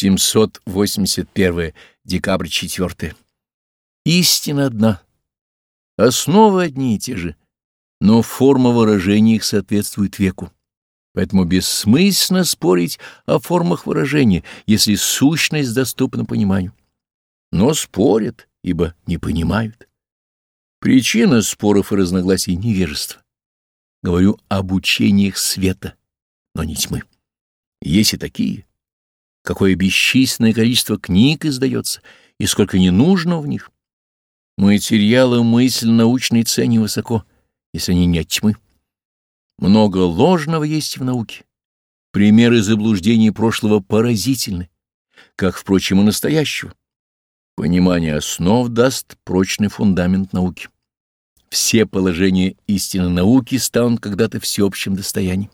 781 декабрь 4. Истина одна. Основы одни и те же, но форма выражения их соответствует веку. Поэтому бессмысленно спорить о формах выражения, если сущность доступна пониманию. Но спорят, ибо не понимают. Причина споров и разногласий — невежество. Говорю об учениях света, но не тьмы. Есть и такие. Какое бесчисленное количество книг издается, и сколько не нужно в них. Материалы мысль научной цене высоко, если они не от тьмы. Много ложного есть в науке. Примеры заблуждений прошлого поразительны, как, впрочем, и настоящего. Понимание основ даст прочный фундамент науки. Все положения истины науки станут когда-то всеобщим достоянием.